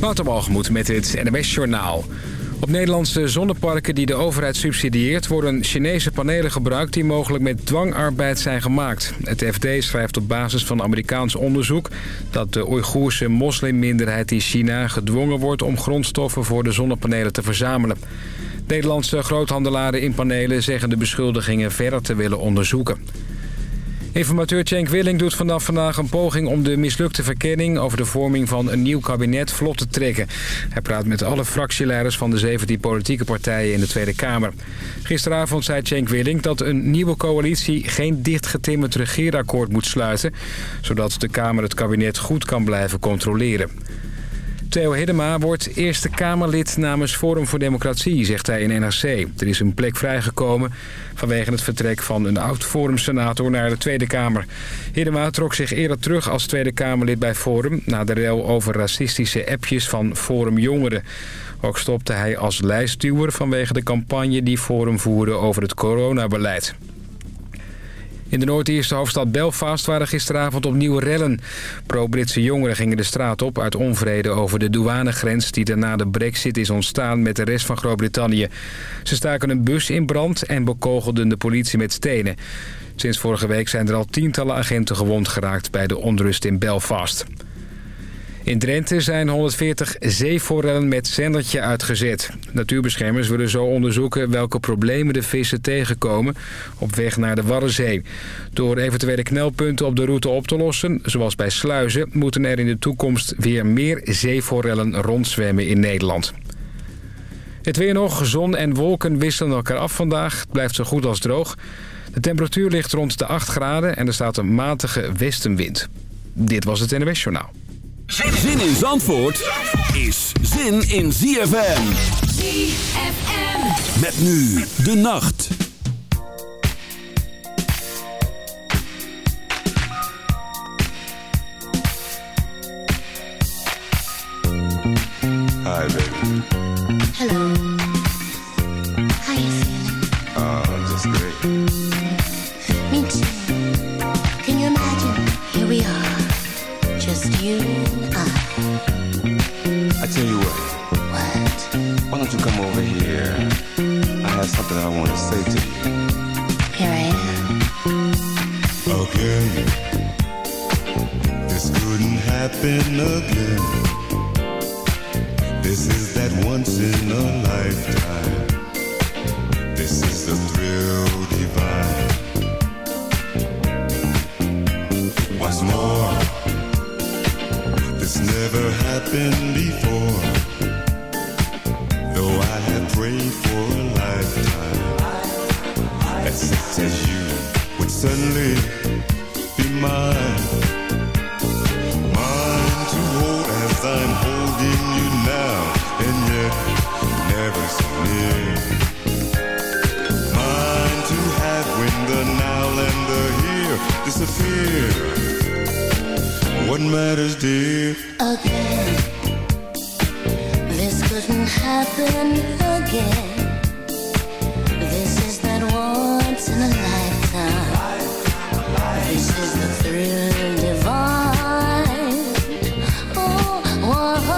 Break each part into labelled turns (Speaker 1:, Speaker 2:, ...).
Speaker 1: Waterbalgemoed met het NWS Journaal. Op Nederlandse zonneparken die de overheid subsidieert... worden Chinese panelen gebruikt die mogelijk met dwangarbeid zijn gemaakt. Het FD schrijft op basis van Amerikaans onderzoek... dat de Oeigoerse moslimminderheid in China gedwongen wordt... om grondstoffen voor de zonnepanelen te verzamelen. Nederlandse groothandelaren in panelen zeggen de beschuldigingen verder te willen onderzoeken. Informateur Cenk Willing doet vanaf vandaag een poging om de mislukte verkenning over de vorming van een nieuw kabinet vlot te trekken. Hij praat met alle fractieleiders van de 17 politieke partijen in de Tweede Kamer. Gisteravond zei Cenk Willing dat een nieuwe coalitie geen dichtgetimmerd regeerakkoord moet sluiten, zodat de Kamer het kabinet goed kan blijven controleren. Theo Hiddema wordt Eerste Kamerlid namens Forum voor Democratie, zegt hij in NRC. Er is een plek vrijgekomen vanwege het vertrek van een oud-Forum-senator naar de Tweede Kamer. Hiddema trok zich eerder terug als Tweede Kamerlid bij Forum... na de rel over racistische appjes van Forum Jongeren. Ook stopte hij als lijstduwer vanwege de campagne die Forum voerde over het coronabeleid. In de Noord-Ierse hoofdstad Belfast waren gisteravond opnieuw rellen. Pro-Britse jongeren gingen de straat op uit onvrede over de douanegrens... die daarna de brexit is ontstaan met de rest van Groot-Brittannië. Ze staken een bus in brand en bekogelden de politie met stenen. Sinds vorige week zijn er al tientallen agenten gewond geraakt bij de onrust in Belfast. In Drenthe zijn 140 zeeforellen met zendertje uitgezet. Natuurbeschermers willen zo onderzoeken welke problemen de vissen tegenkomen op weg naar de Waddenzee. Door eventuele knelpunten op de route op te lossen, zoals bij sluizen... moeten er in de toekomst weer meer zeeforellen rondzwemmen in Nederland. Het weer nog. Zon en wolken wisselen elkaar af vandaag. Het blijft zo goed als droog. De temperatuur ligt rond de 8 graden en er staat een matige westenwind. Dit was het NWS Journaal.
Speaker 2: Zin in Zandvoort is zin in ZFM.
Speaker 3: ZFM.
Speaker 2: Met nu de nacht.
Speaker 4: Hi, baby. Oh,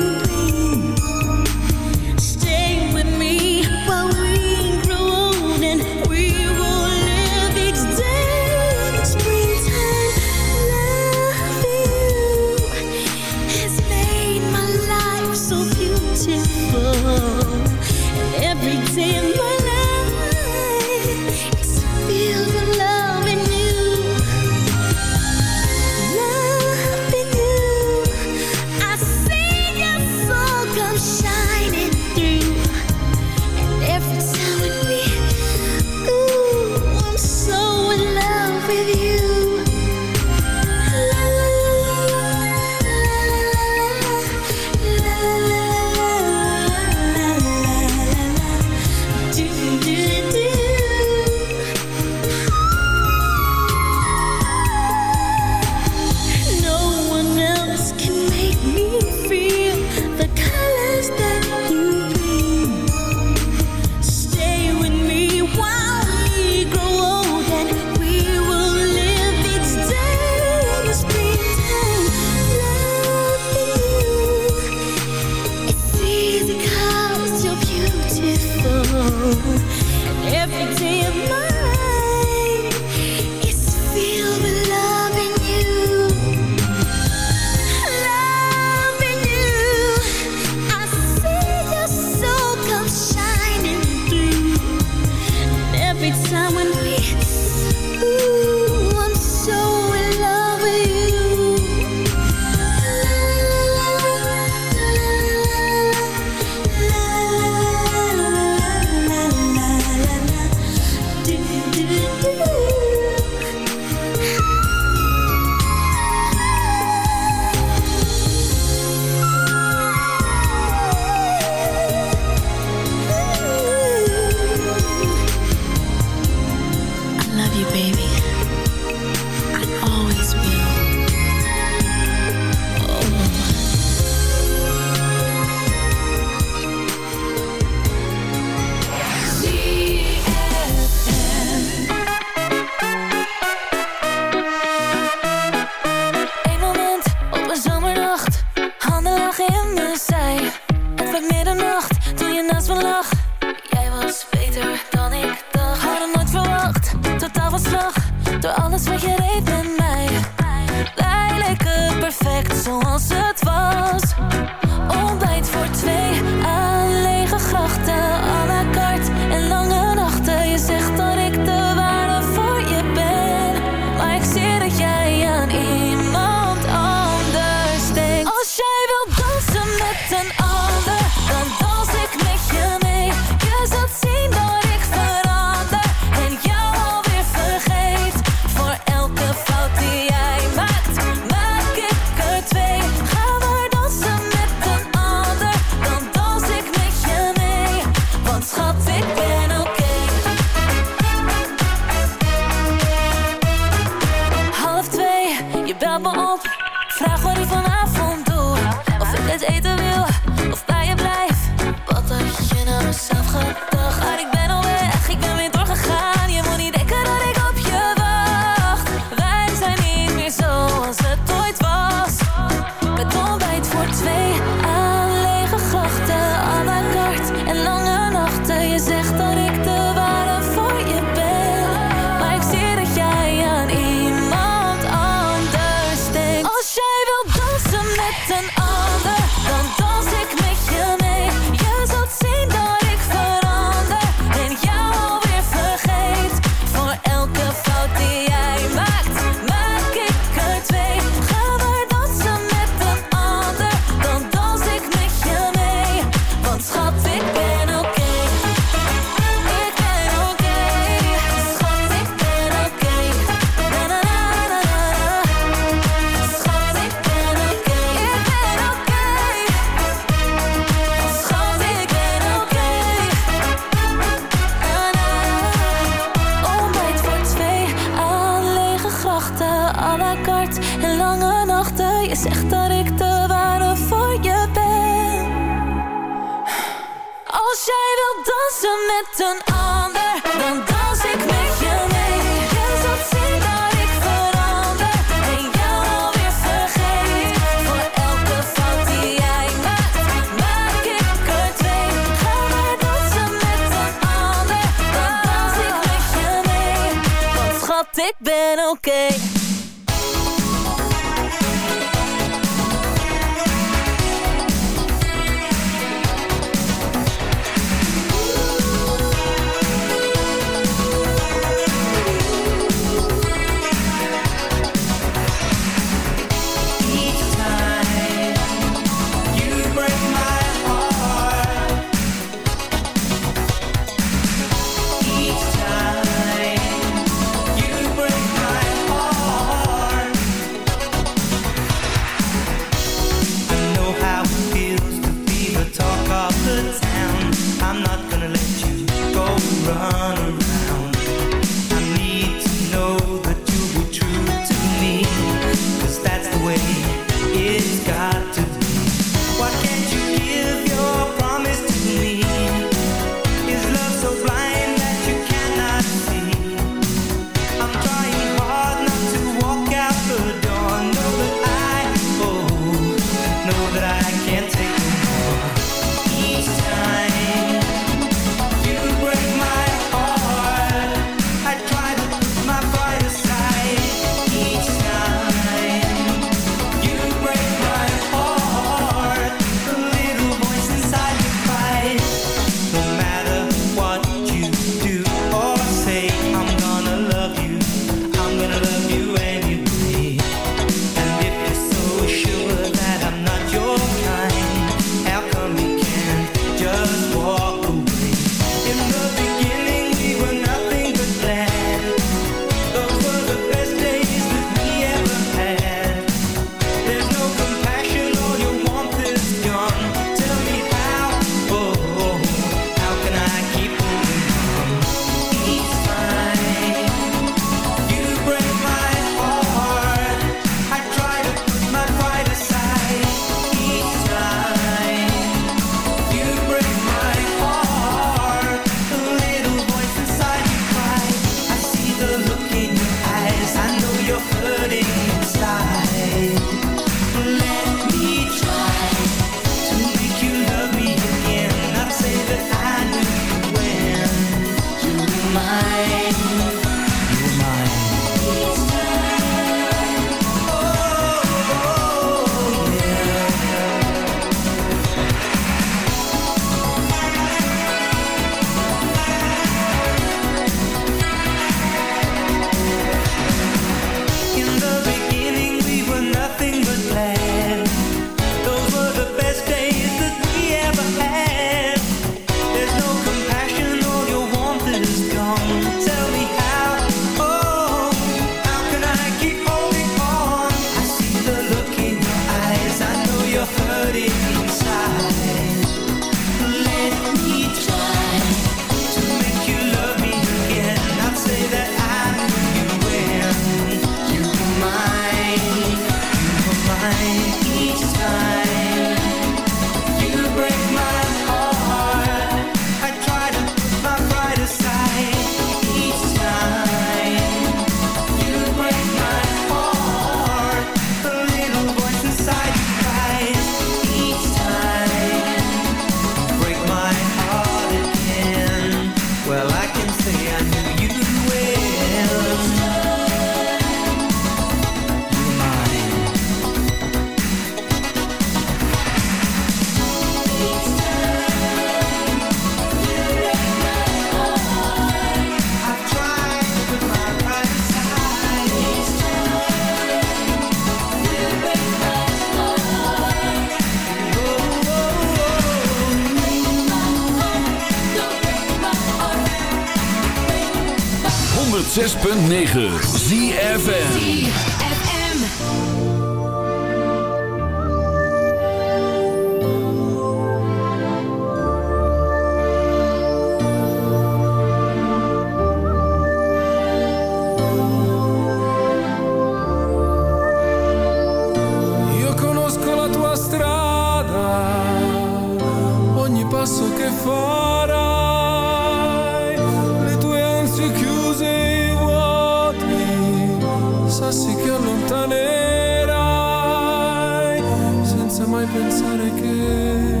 Speaker 5: mai pensare che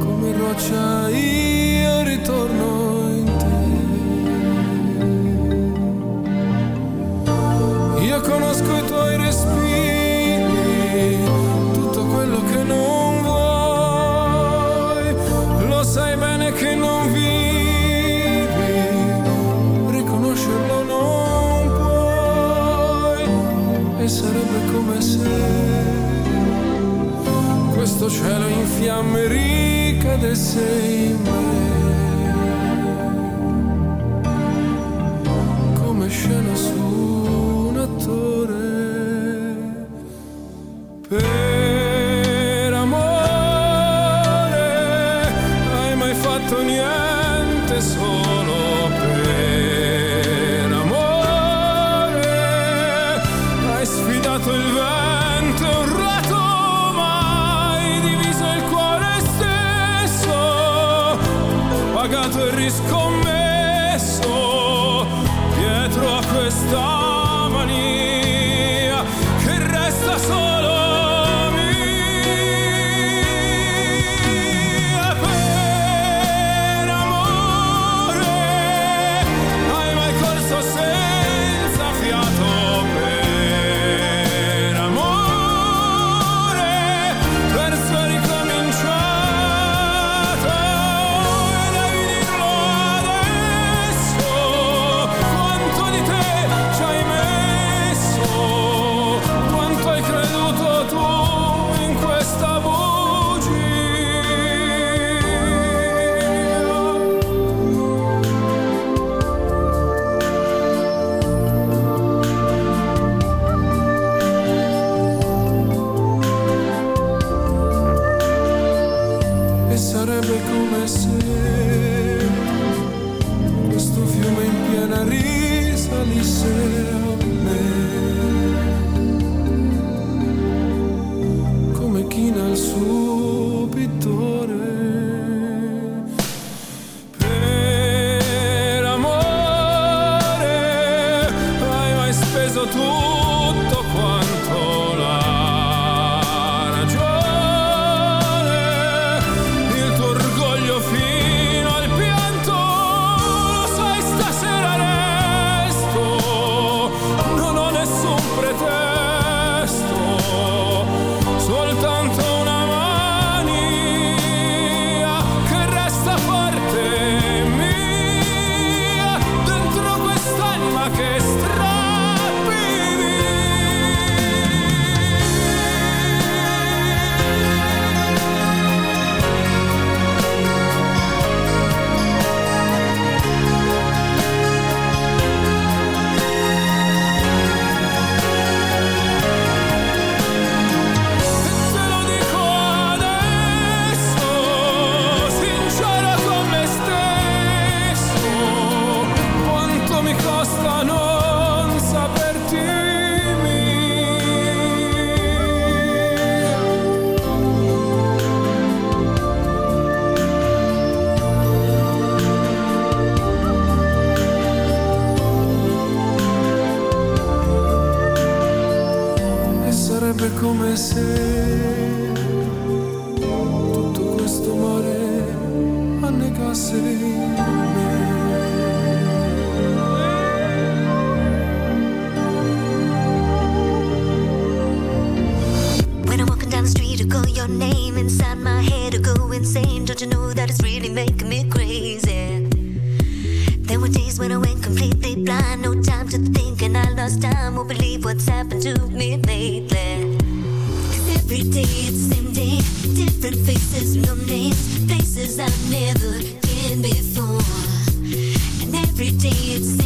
Speaker 5: come roccia
Speaker 6: io i'm walking down the street i Go your name inside my head I go insane. Don't you know that it's really making me crazy? There were days when I went completely blind, no time to think, and I lost time. Won't believe what's happened to me lately. Every day it's same day, different faces, no names, faces I've never been before. And every day it's same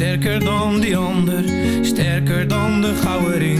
Speaker 7: sterker dan die ander. Sterker dan de gouden.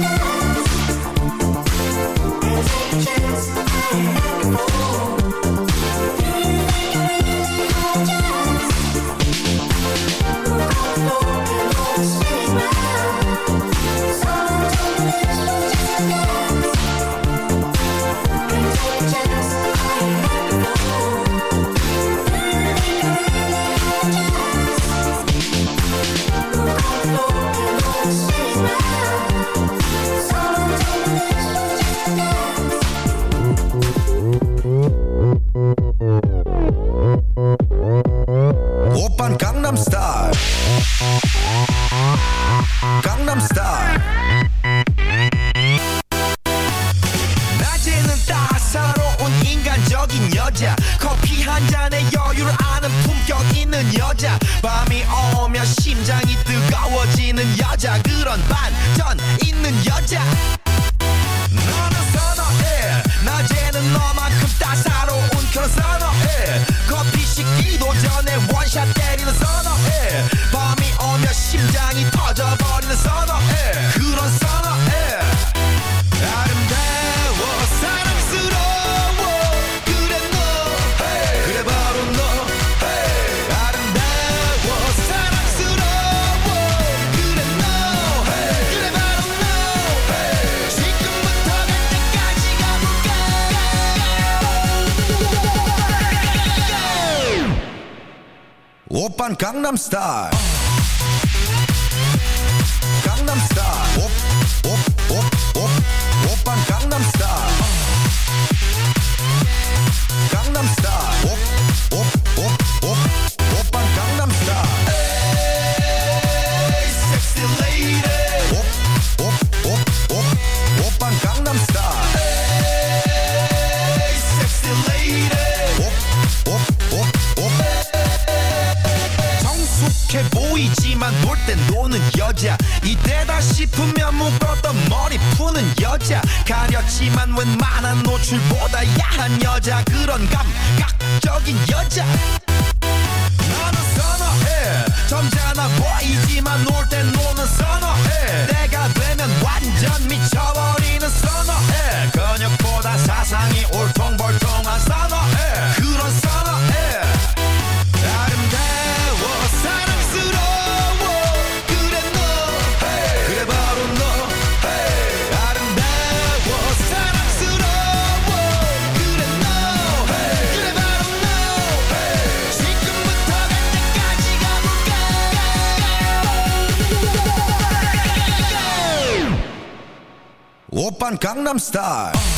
Speaker 8: Ooh. star. 여자 그런 감 I'm star.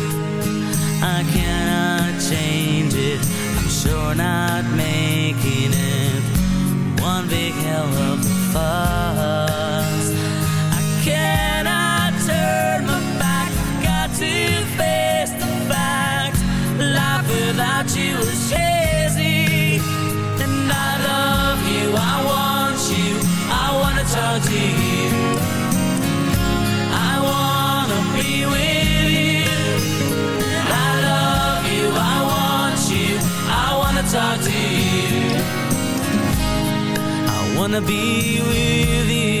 Speaker 9: You're not making it one big hell of a fuss. I cannot turn my back, got to face the fact. Life without you is shame. wanna be with you.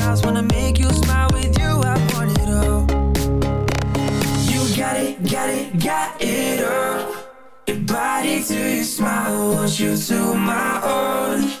Speaker 10: got it, all. Your body to your smile, you to my own.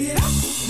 Speaker 9: Get up,